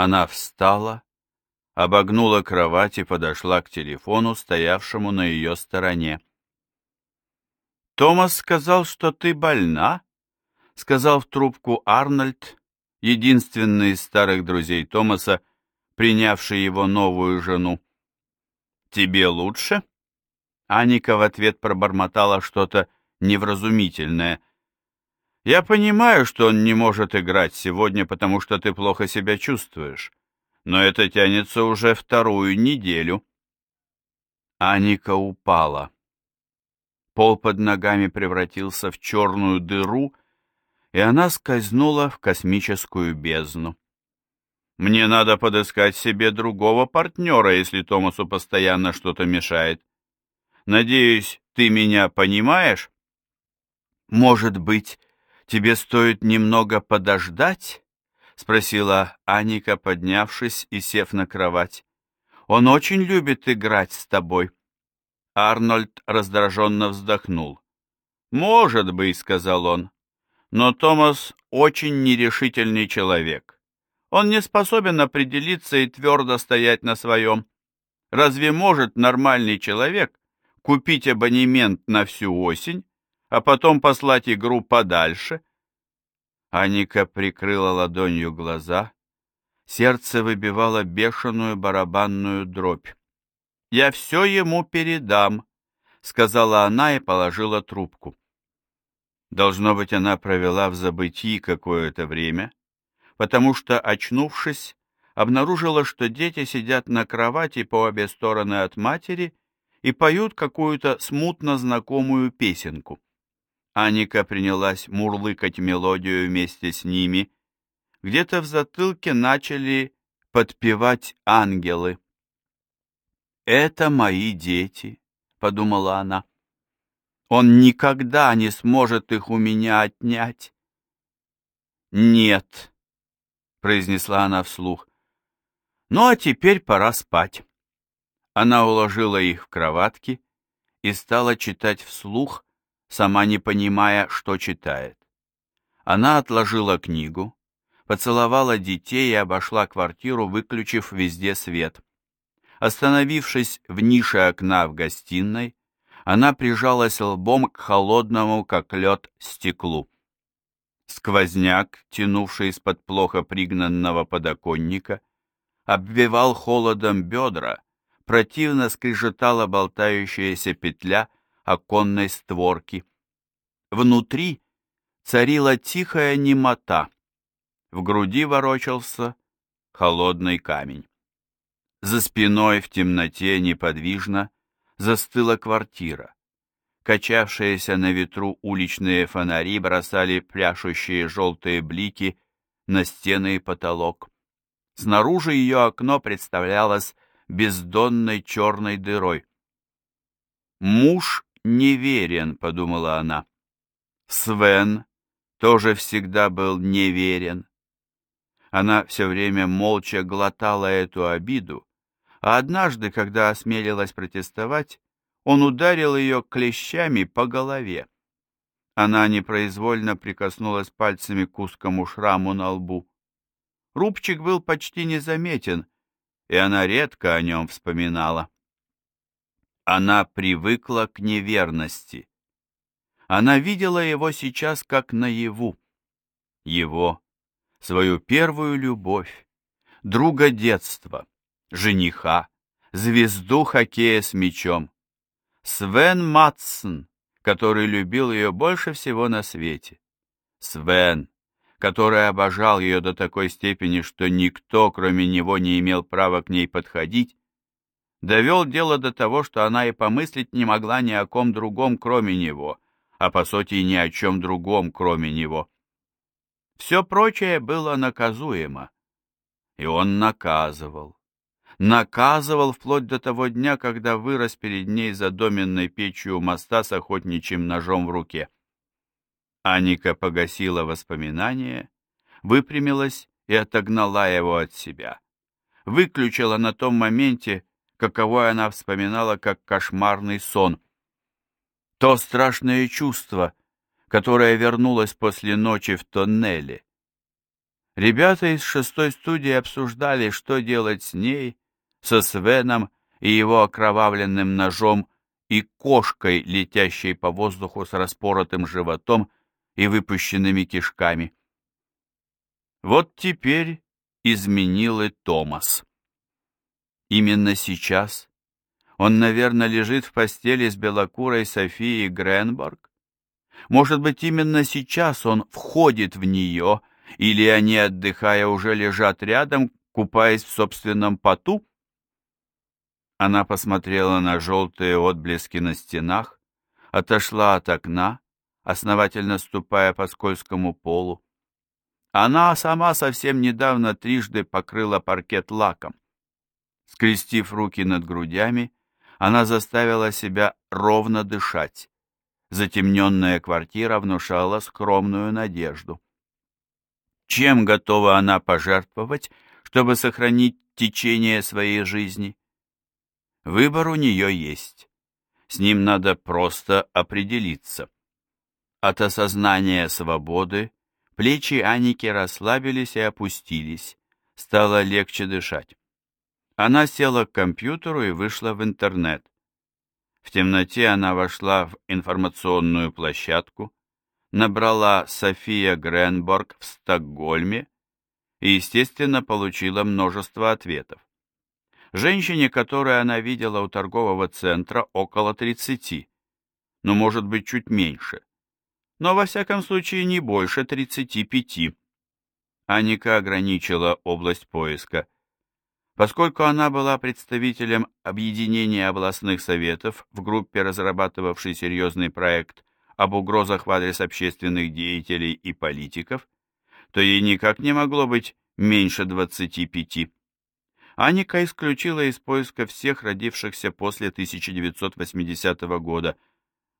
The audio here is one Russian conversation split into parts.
Она встала, обогнула кровать и подошла к телефону, стоявшему на ее стороне. «Томас сказал, что ты больна?» — сказал в трубку Арнольд, единственный из старых друзей Томаса, принявший его новую жену. «Тебе лучше?» Аника в ответ пробормотала что-то невразумительное. «Я понимаю, что он не может играть сегодня, потому что ты плохо себя чувствуешь, но это тянется уже вторую неделю». Аника упала. Пол под ногами превратился в черную дыру, и она скользнула в космическую бездну. «Мне надо подыскать себе другого партнера, если Томасу постоянно что-то мешает. Надеюсь, ты меня понимаешь?» «Может быть, тебе стоит немного подождать?» — спросила Аника, поднявшись и сев на кровать. «Он очень любит играть с тобой». Арнольд раздраженно вздохнул. «Может быть», — сказал он, — «но Томас очень нерешительный человек. Он не способен определиться и твердо стоять на своем. Разве может нормальный человек купить абонемент на всю осень, а потом послать игру подальше. Аника прикрыла ладонью глаза. Сердце выбивало бешеную барабанную дробь. «Я все ему передам», — сказала она и положила трубку. Должно быть, она провела в забытии какое-то время, потому что, очнувшись, обнаружила, что дети сидят на кровати по обе стороны от матери и поют какую-то смутно знакомую песенку. Аника принялась мурлыкать мелодию вместе с ними. Где-то в затылке начали подпевать ангелы. «Это мои дети», — подумала она. «Он никогда не сможет их у меня отнять». «Нет», — произнесла она вслух. «Ну а теперь пора спать». Она уложила их в кроватки и стала читать вслух, сама не понимая, что читает. Она отложила книгу, поцеловала детей и обошла квартиру, выключив везде свет. Остановившись в нише окна в гостиной, она прижалась лбом к холодному, как лед, стеклу. Сквозняк, тянувший из-под плохо пригнанного подоконника, обвивал холодом бедра, противно скрежетала болтающаяся петля оконной створки. Внутри царила тихая немота. В груди ворочался холодный камень. За спиной в темноте неподвижно застыла квартира. Качавшиеся на ветру уличные фонари бросали пляшущие желтые блики на стены и потолок. Снаружи ее окно представлялось бездонной черной дырой. Муж неверен, подумала она. Свен тоже всегда был неверен. Она все время молча глотала эту обиду, а однажды, когда осмелилась протестовать, он ударил ее клещами по голове. Она непроизвольно прикоснулась пальцами к узкому шраму на лбу. Рубчик был почти незаметен, и она редко о нем вспоминала. Она привыкла к неверности. Она видела его сейчас как наяву. Его, свою первую любовь, друга детства, жениха, звезду хоккея с мячом. Свен Матсон, который любил ее больше всего на свете. Свен, который обожал ее до такой степени, что никто, кроме него, не имел права к ней подходить, довел дело до того, что она и помыслить не могла ни о ком другом, кроме него, а по сути ни о чем другом, кроме него. Все прочее было наказуемо, и он наказывал. Наказывал вплоть до того дня, когда вырос перед ней за доменной печью моста с охотничьим ножом в руке. Аника погасила воспоминания, выпрямилась и отогнала его от себя. Выключила на том моменте, каковой она вспоминала как кошмарный сон. То страшное чувство, которое вернулось после ночи в тоннеле. Ребята из шестой студии обсуждали, что делать с ней, со Свеном и его окровавленным ножом и кошкой, летящей по воздуху с распоротым животом и выпущенными кишками. Вот теперь изменил и Томас. Именно сейчас он, наверное, лежит в постели с белокурой Софией Гренборг. Может быть, именно сейчас он входит в нее, или они, отдыхая, уже лежат рядом, купаясь в собственном поту? Она посмотрела на желтые отблески на стенах, отошла от окна, основательно ступая по скользкому полу. Она сама совсем недавно трижды покрыла паркет лаком. Скрестив руки над грудями, она заставила себя ровно дышать. Затемненная квартира внушала скромную надежду. Чем готова она пожертвовать, чтобы сохранить течение своей жизни? Выбор у нее есть. С ним надо просто определиться. От осознания свободы плечи Аники расслабились и опустились. Стало легче дышать. Она села к компьютеру и вышла в интернет. В темноте она вошла в информационную площадку, набрала София Гренборг в Стокгольме и, естественно, получила множество ответов. Женщине, которую она видела у торгового центра, около 30, но, может быть, чуть меньше. Но, во всяком случае, не больше 35. Аника ограничила область поиска. Поскольку она была представителем объединения областных советов в группе, разрабатывавшей серьезный проект об угрозах в адрес общественных деятелей и политиков, то ей никак не могло быть меньше 25. Аника исключила из поиска всех родившихся после 1980 года,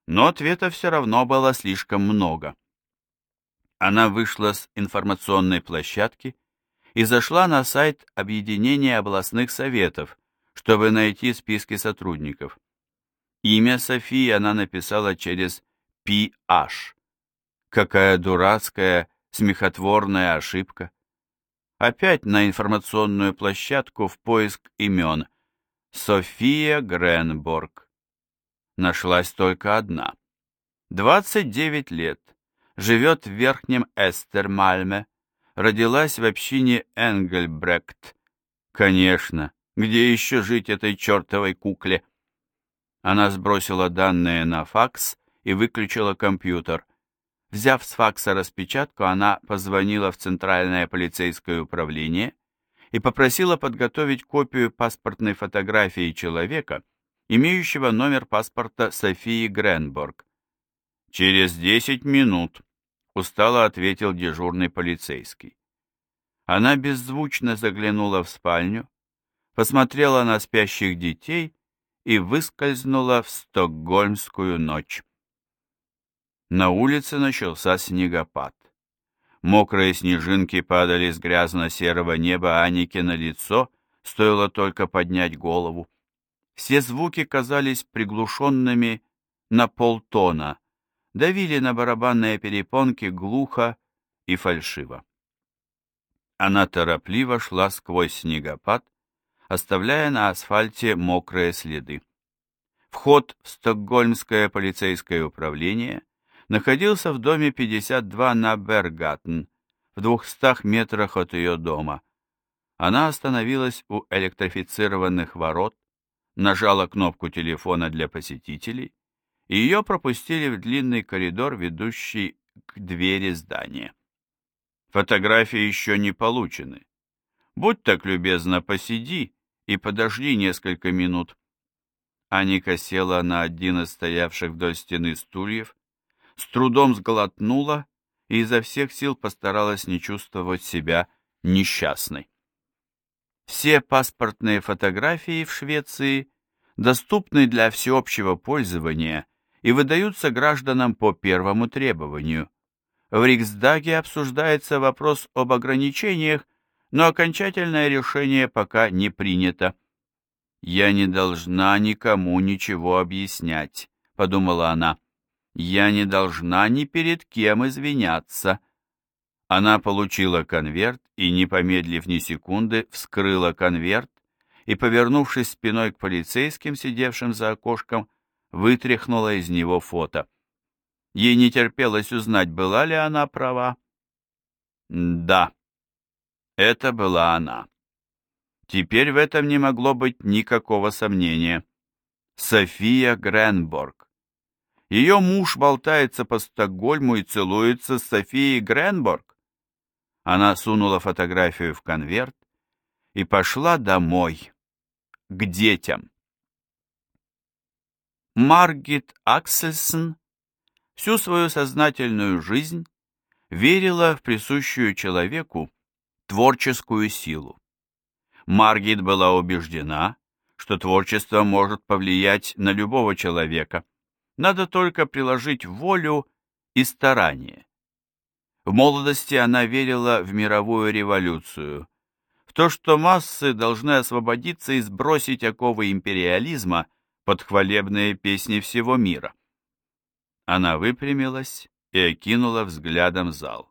но ответов все равно было слишком много. Она вышла с информационной площадки и зашла на сайт Объединения областных советов, чтобы найти списки сотрудников. Имя Софии она написала через PH. Какая дурацкая, смехотворная ошибка. Опять на информационную площадку в поиск имен. София Гренборг. Нашлась только одна. 29 лет. Живет в Верхнем Эстермальме. Родилась в общине Энгельбрект. Конечно, где еще жить этой чертовой кукле? Она сбросила данные на факс и выключила компьютер. Взяв с факса распечатку, она позвонила в Центральное полицейское управление и попросила подготовить копию паспортной фотографии человека, имеющего номер паспорта Софии Гренборг. «Через десять минут», — устало ответил дежурный полицейский. Она беззвучно заглянула в спальню, посмотрела на спящих детей и выскользнула в стокгольмскую ночь. На улице начался снегопад. Мокрые снежинки падали с грязно-серого неба Анике на лицо, стоило только поднять голову. Все звуки казались приглушенными на полтона, давили на барабанные перепонки глухо и фальшиво. Она торопливо шла сквозь снегопад, оставляя на асфальте мокрые следы. Вход в Стокгольмское полицейское управление находился в доме 52 на Бергаттен, в двухстах метрах от ее дома. Она остановилась у электрифицированных ворот, нажала кнопку телефона для посетителей, ее пропустили в длинный коридор, ведущий к двери здания. Фотографии еще не получены. Будь так любезна, посиди и подожди несколько минут. Аника села на один из стоявших вдоль стены стульев, с трудом сглотнула и изо всех сил постаралась не чувствовать себя несчастной. Все паспортные фотографии в Швеции доступны для всеобщего пользования и выдаются гражданам по первому требованию. В Риксдаге обсуждается вопрос об ограничениях, но окончательное решение пока не принято. «Я не должна никому ничего объяснять», — подумала она. Я не должна ни перед кем извиняться. Она получила конверт и, не помедлив ни секунды, вскрыла конверт и, повернувшись спиной к полицейским, сидевшим за окошком, вытряхнула из него фото. Ей не терпелось узнать, была ли она права. Да, это была она. Теперь в этом не могло быть никакого сомнения. София Гренборг. Ее муж болтается по Стокгольму и целуется с Софией Гренборг. Она сунула фотографию в конверт и пошла домой, к детям. Маргит Аксельсон всю свою сознательную жизнь верила в присущую человеку творческую силу. Маргит была убеждена, что творчество может повлиять на любого человека. Надо только приложить волю и старание. В молодости она верила в мировую революцию, в то, что массы должны освободиться и сбросить оковы империализма под хвалебные песни всего мира. Она выпрямилась и окинула взглядом зал.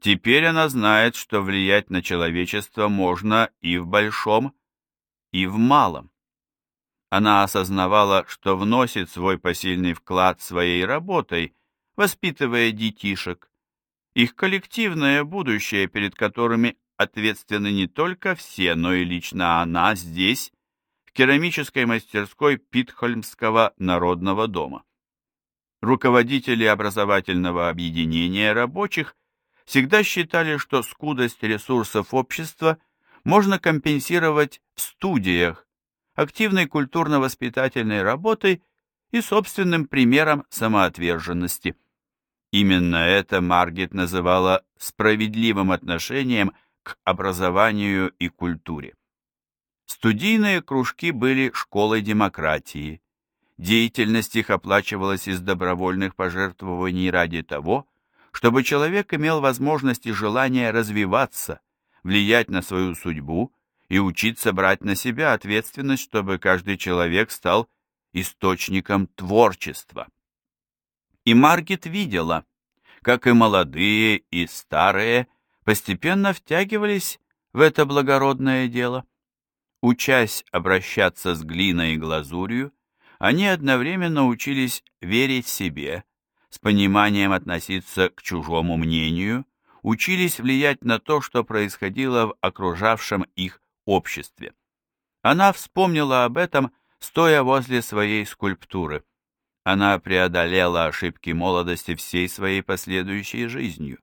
Теперь она знает, что влиять на человечество можно и в большом, и в малом. Она осознавала, что вносит свой посильный вклад своей работой, воспитывая детишек, их коллективное будущее, перед которыми ответственны не только все, но и лично она здесь, керамической мастерской Питхольмского народного дома. Руководители образовательного объединения рабочих всегда считали, что скудость ресурсов общества можно компенсировать в студиях, активной культурно-воспитательной работой и собственным примером самоотверженности. Именно это Маргет называла справедливым отношением к образованию и культуре. Студийные кружки были школой демократии. Деятельность их оплачивалась из добровольных пожертвований ради того, чтобы человек имел возможность и желание развиваться, влиять на свою судьбу и учиться брать на себя ответственность, чтобы каждый человек стал источником творчества. И Маргит видела, как и молодые, и старые постепенно втягивались в это благородное дело. Учась обращаться с глиной и глазурью, они одновременно учились верить себе, с пониманием относиться к чужому мнению, учились влиять на то, что происходило в окружавшем их обществе. Она вспомнила об этом, стоя возле своей скульптуры. Она преодолела ошибки молодости всей своей последующей жизнью.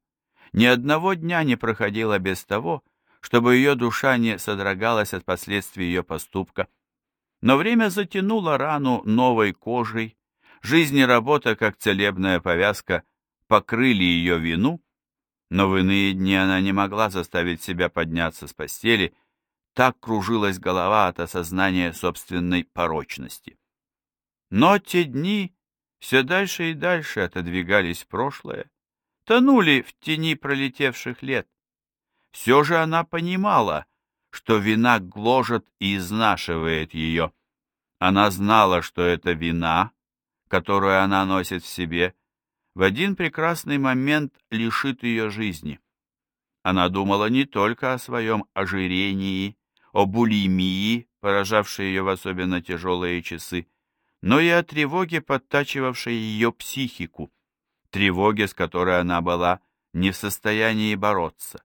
Ни одного дня не проходило без того, чтобы ее душа не содрогалась от последствий ее поступка. Но время затянуло рану новой кожей, Жизнь и работа, как целебная повязка, покрыли ее вину, но в иные дни она не могла заставить себя подняться с постели, так кружилась голова от осознания собственной порочности. Но те дни все дальше и дальше отодвигались в прошлое, тонули в тени пролетевших лет. Все же она понимала, что вина гложет и изнашивает ее. Она знала, что эта вина которую она носит в себе, в один прекрасный момент лишит ее жизни. Она думала не только о своем ожирении, о булимии, поражавшей ее в особенно тяжелые часы, но и о тревоге, подтачивавшей ее психику, тревоге, с которой она была не в состоянии бороться.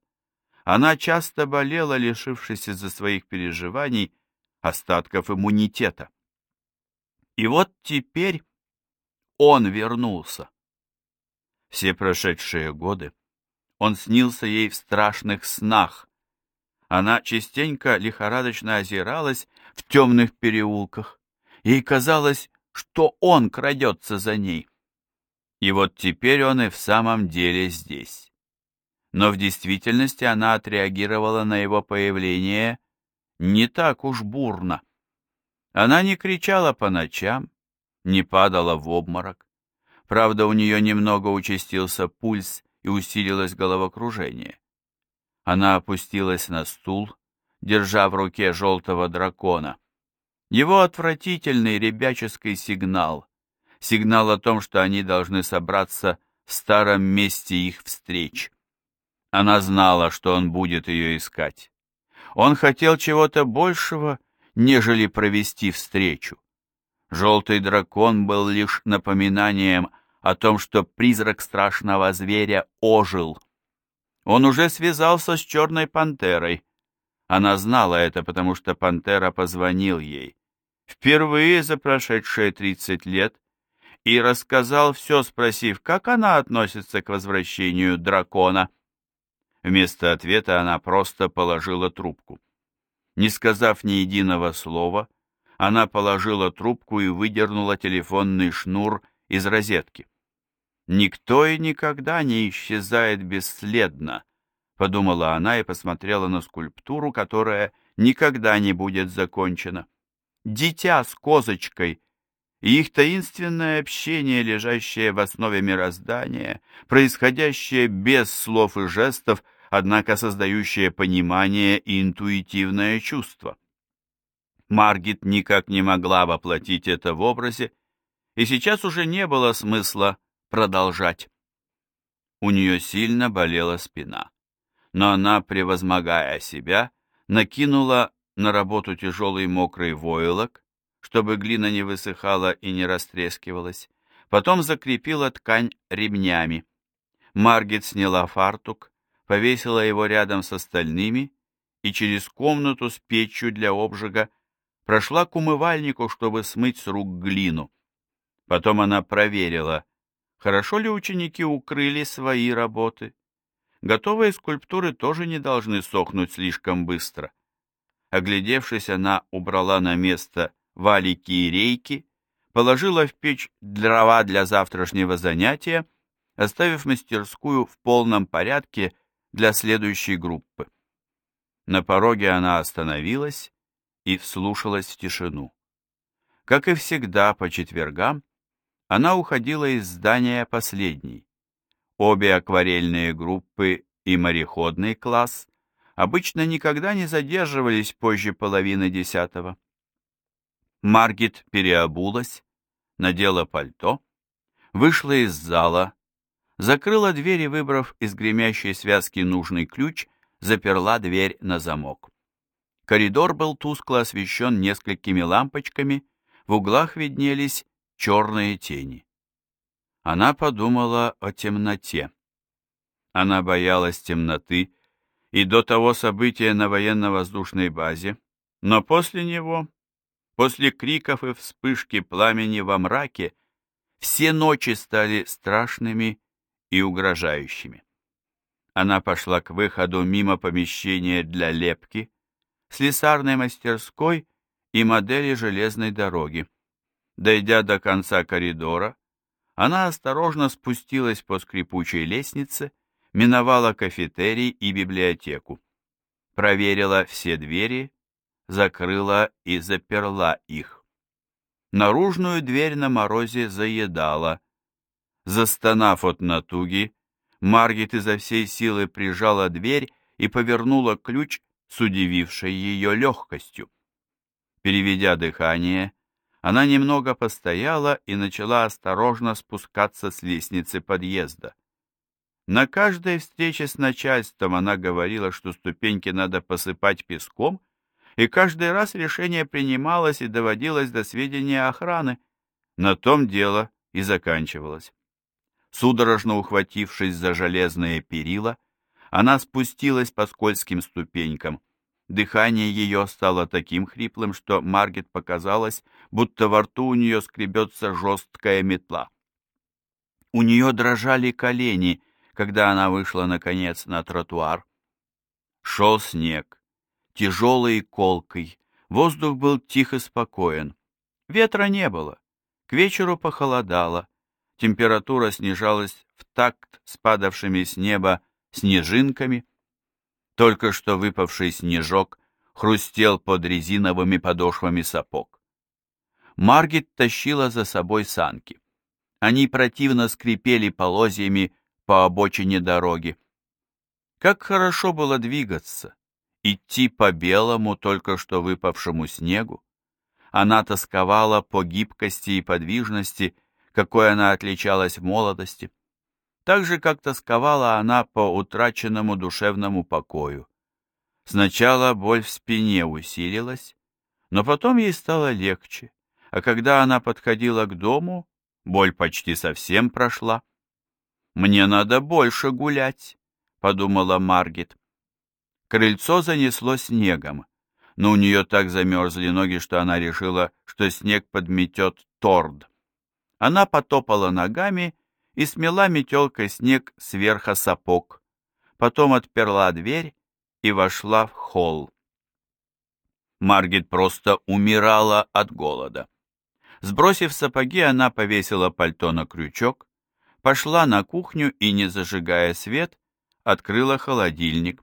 Она часто болела, лишившись из-за своих переживаний остатков иммунитета. И вот теперь он вернулся. Все прошедшие годы он снился ей в страшных снах. Она частенько лихорадочно озиралась в темных переулках. Ей казалось, что он крадется за ней. И вот теперь он и в самом деле здесь. Но в действительности она отреагировала на его появление не так уж бурно. Она не кричала по ночам, не падала в обморок. Правда, у нее немного участился пульс и усилилось головокружение. Она опустилась на стул, держа в руке желтого дракона. Его отвратительный ребяческий сигнал, сигнал о том, что они должны собраться в старом месте их встреч. Она знала, что он будет ее искать. Он хотел чего-то большего, нежели провести встречу. Желтый дракон был лишь напоминанием о том, что призрак страшного зверя ожил. Он уже связался с черной пантерой. Она знала это, потому что пантера позвонил ей. Впервые за прошедшие тридцать лет и рассказал все, спросив, как она относится к возвращению дракона. Вместо ответа она просто положила трубку. Не сказав ни единого слова, она положила трубку и выдернула телефонный шнур из розетки. «Никто и никогда не исчезает бесследно», — подумала она и посмотрела на скульптуру, которая никогда не будет закончена. «Дитя с козочкой», и их таинственное общение, лежащее в основе мироздания, происходящее без слов и жестов, однако создающее понимание и интуитивное чувство. Маргит никак не могла воплотить это в образе, и сейчас уже не было смысла продолжать. У нее сильно болела спина, но она, превозмогая себя, накинула на работу тяжелый мокрый войлок, чтобы глина не высыхала и не растрескивалась, потом закрепила ткань ремнями. Маргит сняла фартук, повесила его рядом с остальными и через комнату с печью для обжига прошла к умывальнику, чтобы смыть с рук глину. Потом она проверила, хорошо ли ученики укрыли свои работы. Готовые скульптуры тоже не должны сохнуть слишком быстро. Оглядевшись, она убрала на место валики и рейки, положила в печь дрова для завтрашнего занятия, оставив мастерскую в полном порядке для следующей группы. На пороге она остановилась и вслушалась в тишину. Как и всегда по четвергам, она уходила из здания последней. Обе акварельные группы и мореходный класс обычно никогда не задерживались позже половины десятого. Маргит переобулась, надела пальто, вышла из зала, закрыла дверь и, выбрав из гремящей связки нужный ключ, заперла дверь на замок. Коридор был тускло освещен несколькими лампочками, в углах виднелись черные тени. Она подумала о темноте. Она боялась темноты и до того события на военно-воздушной базе, но после него, после криков и вспышки пламени во мраке, все ночи стали страшными и угрожающими. Она пошла к выходу мимо помещения для лепки, слесарной мастерской и модели железной дороги. Дойдя до конца коридора, она осторожно спустилась по скрипучей лестнице, миновала кафетерий и библиотеку, проверила все двери, закрыла и заперла их. Наружную дверь на морозе заедала. Застонав от натуги, Маргит изо всей силы прижала дверь и повернула ключ с удивившей ее легкостью. Переведя дыхание, она немного постояла и начала осторожно спускаться с лестницы подъезда. На каждой встрече с начальством она говорила, что ступеньки надо посыпать песком, и каждый раз решение принималось и доводилось до сведения охраны. На том дело и заканчивалось. Судорожно ухватившись за железные перила, она спустилась по скользким ступенькам. Дыхание ее стало таким хриплым, что Маргет показалось, будто во рту у нее скребется жесткая метла. У нее дрожали колени, когда она вышла, наконец, на тротуар. Шел снег, тяжелый и колкой, воздух был тихо спокоен. Ветра не было, к вечеру похолодало, температура снижалась в такт с падавшими с неба снежинками. Только что выпавший снежок хрустел под резиновыми подошвами сапог. Маргит тащила за собой санки. Они противно скрипели полозьями по обочине дороги. Как хорошо было двигаться, идти по белому, только что выпавшему снегу. Она тосковала по гибкости и подвижности, какой она отличалась в молодости. так же, как тосковала она по утраченному душевному покою. Сначала боль в спине усилилась, но потом ей стало легче, а когда она подходила к дому, боль почти совсем прошла. «Мне надо больше гулять», — подумала Маргет. Крыльцо занесло снегом, но у нее так замерзли ноги, что она решила, что снег подметет торд. Она потопала ногами и смела метелкой снег сверху сапог, потом отперла дверь и вошла в холл. Маргет просто умирала от голода. Сбросив сапоги, она повесила пальто на крючок, пошла на кухню и, не зажигая свет, открыла холодильник.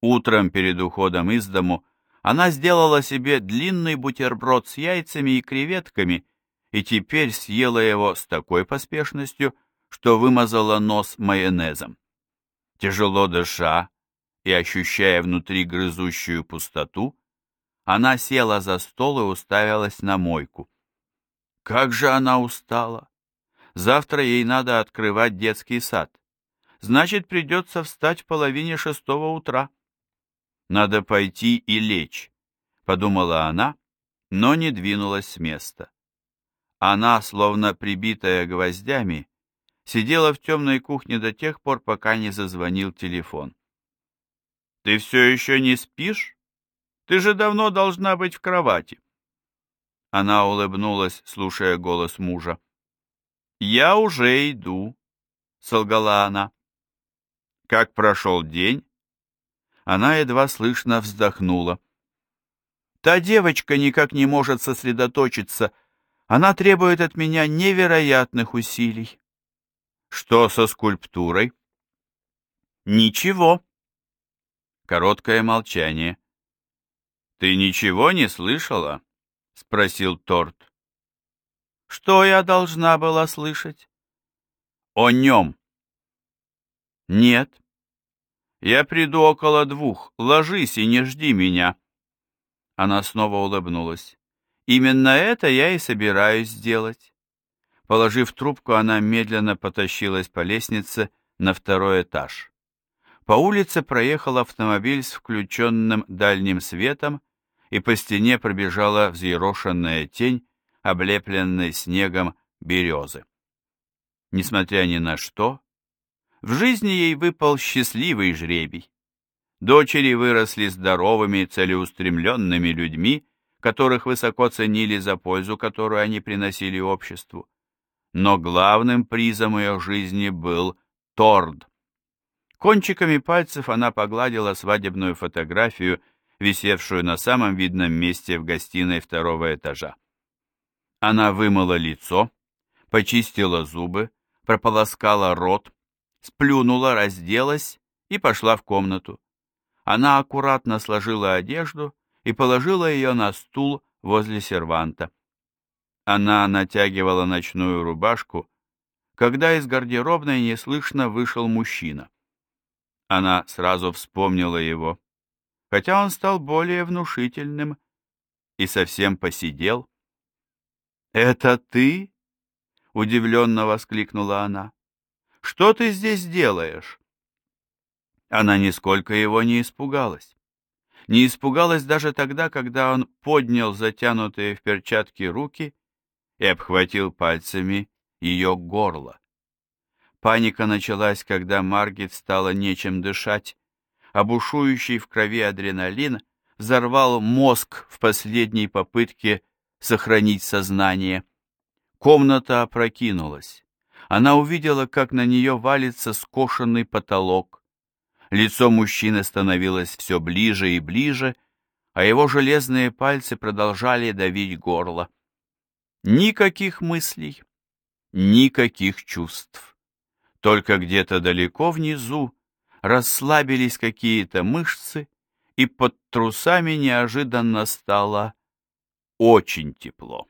Утром перед уходом из дому она сделала себе длинный бутерброд с яйцами и креветками и теперь съела его с такой поспешностью, что вымазала нос майонезом. Тяжело дыша и ощущая внутри грызущую пустоту, она села за стол и уставилась на мойку. Как же она устала! Завтра ей надо открывать детский сад. Значит, придется встать в половине шестого утра. Надо пойти и лечь, подумала она, но не двинулась с места. Она, словно прибитая гвоздями, сидела в темной кухне до тех пор, пока не зазвонил телефон. «Ты все еще не спишь? Ты же давно должна быть в кровати». Она улыбнулась, слушая голос мужа. «Я уже иду», — солгала она. «Как прошел день?» Она едва слышно вздохнула. «Та девочка никак не может сосредоточиться. Она требует от меня невероятных усилий». «Что со скульптурой?» «Ничего». Короткое молчание. «Ты ничего не слышала?» — спросил Торт. «Что я должна была слышать?» «О нем». «Нет». Я приду около двух. Ложись и не жди меня. Она снова улыбнулась. Именно это я и собираюсь сделать. Положив трубку, она медленно потащилась по лестнице на второй этаж. По улице проехал автомобиль с включенным дальним светом, и по стене пробежала взъерошенная тень, облепленной снегом березы. Несмотря ни на что, в жизни ей выпал счастливый жребий. Дочери выросли здоровыми, целеустремленными людьми, которых высоко ценили за пользу, которую они приносили обществу. Но главным призом ее жизни был торд. Кончиками пальцев она погладила свадебную фотографию, висевшую на самом видном месте в гостиной второго этажа. Она вымыла лицо, почистила зубы, прополоскала рот, сплюнула, разделась и пошла в комнату. Она аккуратно сложила одежду и положила ее на стул возле серванта. Она натягивала ночную рубашку, когда из гардеробной неслышно вышел мужчина. Она сразу вспомнила его, хотя он стал более внушительным и совсем посидел. «Это ты?» — удивленно воскликнула она. Что ты здесь делаешь?» Она нисколько его не испугалась. Не испугалась даже тогда, когда он поднял затянутые в перчатки руки и обхватил пальцами ее горло. Паника началась, когда Маргит стала нечем дышать, а в крови адреналин взорвал мозг в последней попытке сохранить сознание. Комната опрокинулась она увидела, как на нее валится скошенный потолок. Лицо мужчины становилось все ближе и ближе, а его железные пальцы продолжали давить горло. Никаких мыслей, никаких чувств. Только где-то далеко внизу расслабились какие-то мышцы, и под трусами неожиданно стало очень тепло.